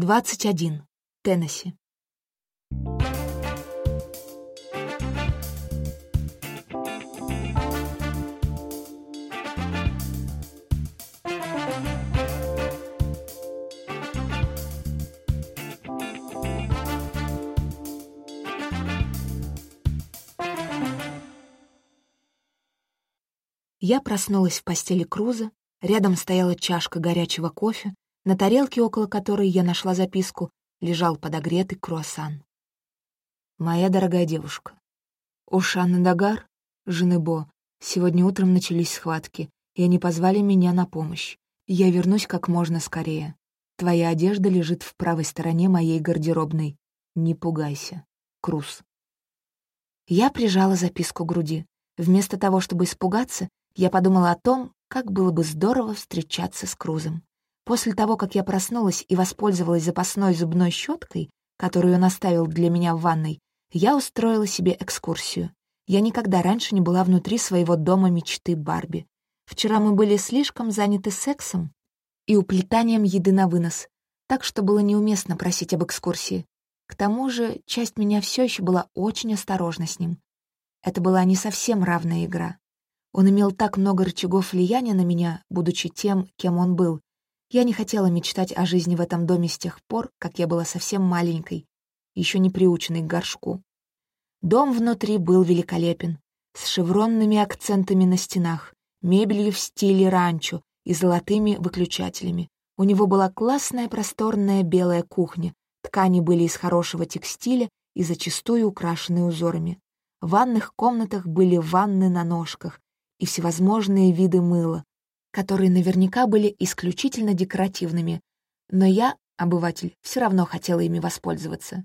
21. Теннесси. Я проснулась в постели Круза, рядом стояла чашка горячего кофе, на тарелке, около которой я нашла записку, лежал подогретый круассан. «Моя дорогая девушка, у Шанны Дагар, жены Бо, сегодня утром начались схватки, и они позвали меня на помощь. Я вернусь как можно скорее. Твоя одежда лежит в правой стороне моей гардеробной. Не пугайся. Круз». Я прижала записку к груди. Вместо того, чтобы испугаться, я подумала о том, как было бы здорово встречаться с Крузом. После того, как я проснулась и воспользовалась запасной зубной щеткой, которую он оставил для меня в ванной, я устроила себе экскурсию. Я никогда раньше не была внутри своего дома мечты Барби. Вчера мы были слишком заняты сексом и уплетанием еды на вынос, так что было неуместно просить об экскурсии. К тому же часть меня все еще была очень осторожна с ним. Это была не совсем равная игра. Он имел так много рычагов влияния на меня, будучи тем, кем он был, я не хотела мечтать о жизни в этом доме с тех пор, как я была совсем маленькой, еще не приученной к горшку. Дом внутри был великолепен, с шевронными акцентами на стенах, мебелью в стиле ранчо и золотыми выключателями. У него была классная просторная белая кухня, ткани были из хорошего текстиля и зачастую украшены узорами. В ванных комнатах были ванны на ножках и всевозможные виды мыла, которые наверняка были исключительно декоративными, но я, обыватель, все равно хотела ими воспользоваться.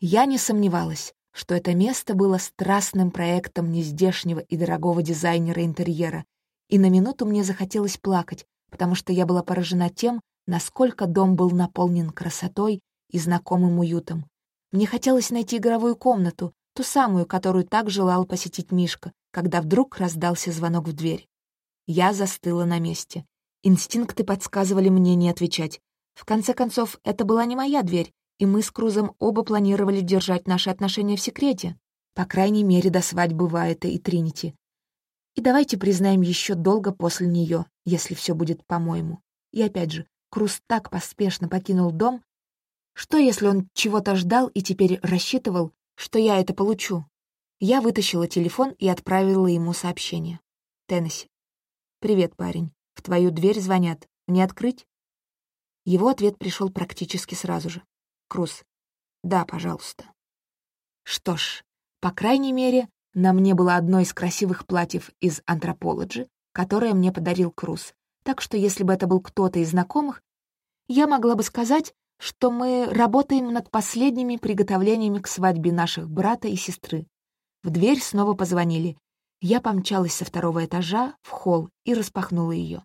Я не сомневалась, что это место было страстным проектом нездешнего и дорогого дизайнера интерьера, и на минуту мне захотелось плакать, потому что я была поражена тем, насколько дом был наполнен красотой и знакомым уютом. Мне хотелось найти игровую комнату, ту самую, которую так желал посетить Мишка, когда вдруг раздался звонок в дверь. Я застыла на месте. Инстинкты подсказывали мне не отвечать. В конце концов, это была не моя дверь, и мы с Крузом оба планировали держать наши отношения в секрете. По крайней мере, до свадьбы Вайта и Тринити. И давайте признаем еще долго после нее, если все будет по-моему. И опять же, Круз так поспешно покинул дом. Что, если он чего-то ждал и теперь рассчитывал, что я это получу? Я вытащила телефон и отправила ему сообщение. Теннесси. «Привет, парень. В твою дверь звонят. Не открыть?» Его ответ пришел практически сразу же. «Круз. Да, пожалуйста». Что ж, по крайней мере, на мне было одно из красивых платьев из Anthropology, которое мне подарил Круз, так что если бы это был кто-то из знакомых, я могла бы сказать, что мы работаем над последними приготовлениями к свадьбе наших брата и сестры. В дверь снова позвонили, я помчалась со второго этажа в холл и распахнула ее.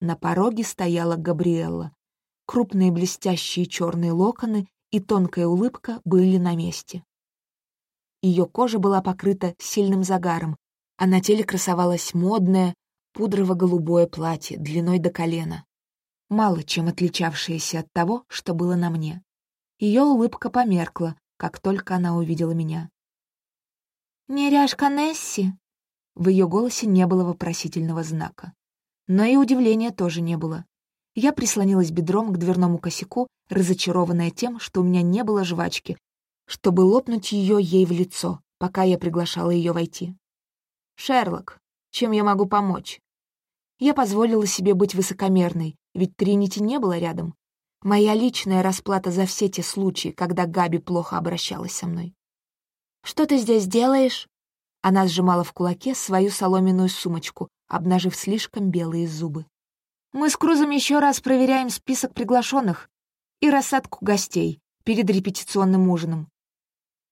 На пороге стояла Габриэлла. Крупные блестящие черные локоны и тонкая улыбка были на месте. Ее кожа была покрыта сильным загаром, а на теле красовалось модное пудрово-голубое платье длиной до колена, мало чем отличавшееся от того, что было на мне. Ее улыбка померкла, как только она увидела меня. «Неряшка Несси!» В ее голосе не было вопросительного знака. Но и удивления тоже не было. Я прислонилась бедром к дверному косяку, разочарованная тем, что у меня не было жвачки, чтобы лопнуть ее ей в лицо, пока я приглашала ее войти. «Шерлок, чем я могу помочь?» Я позволила себе быть высокомерной, ведь Тринити не было рядом. Моя личная расплата за все те случаи, когда Габи плохо обращалась со мной. «Что ты здесь делаешь?» Она сжимала в кулаке свою соломенную сумочку, обнажив слишком белые зубы. «Мы с Крузом еще раз проверяем список приглашенных и рассадку гостей перед репетиционным ужином».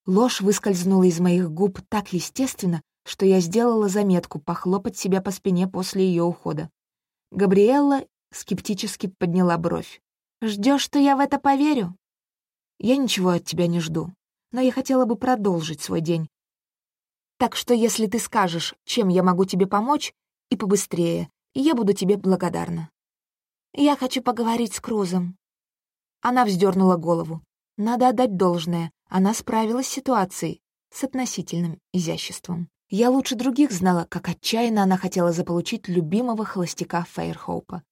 Ложь выскользнула из моих губ так естественно, что я сделала заметку похлопать себя по спине после ее ухода. Габриэлла скептически подняла бровь. «Ждешь, что я в это поверю?» «Я ничего от тебя не жду, но я хотела бы продолжить свой день, так что если ты скажешь, чем я могу тебе помочь, и побыстрее, я буду тебе благодарна. Я хочу поговорить с Крузом. Она вздернула голову. Надо отдать должное, она справилась с ситуацией, с относительным изяществом. Я лучше других знала, как отчаянно она хотела заполучить любимого холостяка Фейрхоупа.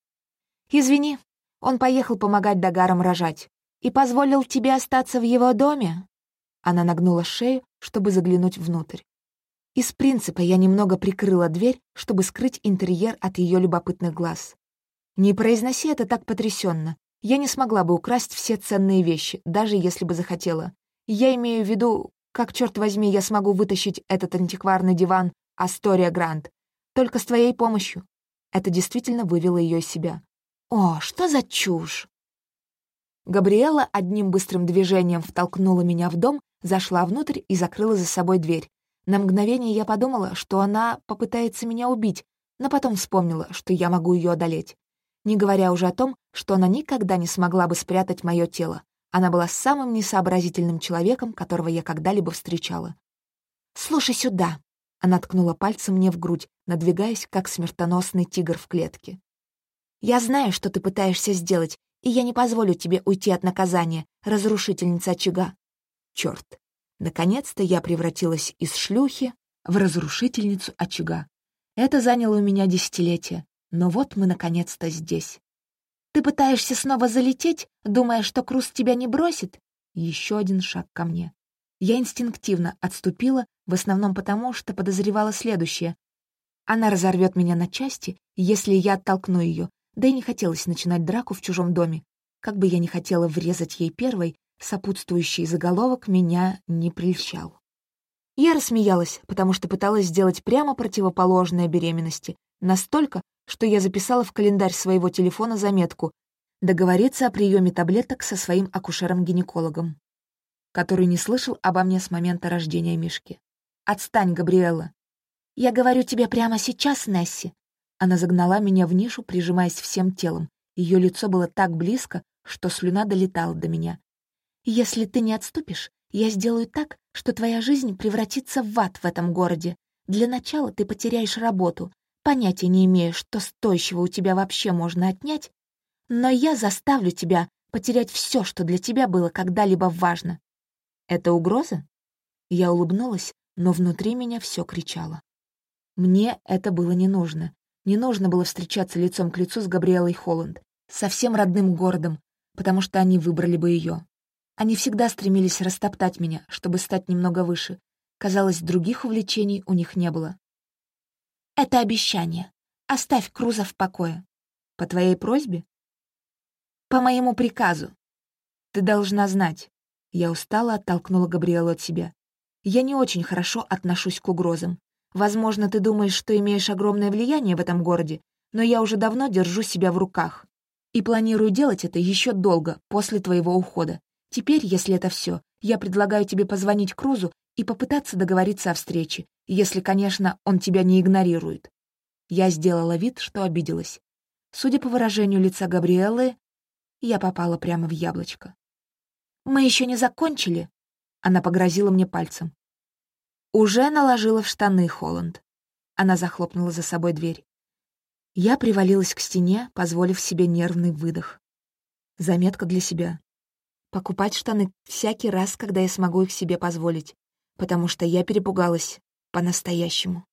«Извини, он поехал помогать Дагарам рожать и позволил тебе остаться в его доме?» Она нагнула шею, чтобы заглянуть внутрь. Из принципа я немного прикрыла дверь, чтобы скрыть интерьер от ее любопытных глаз. Не произноси это так потрясенно. Я не смогла бы украсть все ценные вещи, даже если бы захотела. Я имею в виду, как, черт возьми, я смогу вытащить этот антикварный диван Астория Грант. Только с твоей помощью. Это действительно вывело ее из себя. О, что за чушь! Габриэла одним быстрым движением втолкнула меня в дом, зашла внутрь и закрыла за собой дверь. На мгновение я подумала, что она попытается меня убить, но потом вспомнила, что я могу ее одолеть. Не говоря уже о том, что она никогда не смогла бы спрятать мое тело. Она была самым несообразительным человеком, которого я когда-либо встречала. «Слушай сюда!» Она ткнула пальцем мне в грудь, надвигаясь, как смертоносный тигр в клетке. «Я знаю, что ты пытаешься сделать, и я не позволю тебе уйти от наказания, разрушительница очага». Черт! Наконец-то я превратилась из шлюхи в разрушительницу очага. Это заняло у меня десятилетия, но вот мы наконец-то здесь. Ты пытаешься снова залететь, думая, что Круз тебя не бросит? Еще один шаг ко мне. Я инстинктивно отступила, в основном потому, что подозревала следующее. Она разорвет меня на части, если я оттолкну ее, да и не хотелось начинать драку в чужом доме. Как бы я ни хотела врезать ей первой, сопутствующий заголовок меня не прельщал. Я рассмеялась, потому что пыталась сделать прямо противоположное беременности, настолько, что я записала в календарь своего телефона заметку договориться о приеме таблеток со своим акушером-гинекологом, который не слышал обо мне с момента рождения Мишки. «Отстань, Габриэла!» «Я говорю тебе прямо сейчас, Несси!» Она загнала меня в нишу, прижимаясь всем телом. Ее лицо было так близко, что слюна долетала до меня. «Если ты не отступишь, я сделаю так, что твоя жизнь превратится в ад в этом городе. Для начала ты потеряешь работу, Понятия не имею, что стоящего у тебя вообще можно отнять, но я заставлю тебя потерять все, что для тебя было когда-либо важно. Это угроза? Я улыбнулась, но внутри меня все кричало. Мне это было не нужно. Не нужно было встречаться лицом к лицу с Габриэлой Холланд, совсем родным городом, потому что они выбрали бы ее. Они всегда стремились растоптать меня, чтобы стать немного выше. Казалось, других увлечений у них не было. Это обещание. Оставь Круза в покое. По твоей просьбе? По моему приказу. Ты должна знать. Я устало оттолкнула Габриэлу от себя. Я не очень хорошо отношусь к угрозам. Возможно, ты думаешь, что имеешь огромное влияние в этом городе, но я уже давно держу себя в руках. И планирую делать это еще долго, после твоего ухода. Теперь, если это все, я предлагаю тебе позвонить Крузу и попытаться договориться о встрече, если, конечно, он тебя не игнорирует. Я сделала вид, что обиделась. Судя по выражению лица Габриэлы, я попала прямо в яблочко. «Мы еще не закончили?» Она погрозила мне пальцем. «Уже наложила в штаны, Холланд». Она захлопнула за собой дверь. Я привалилась к стене, позволив себе нервный выдох. Заметка для себя. Покупать штаны всякий раз, когда я смогу их себе позволить, потому что я перепугалась по-настоящему.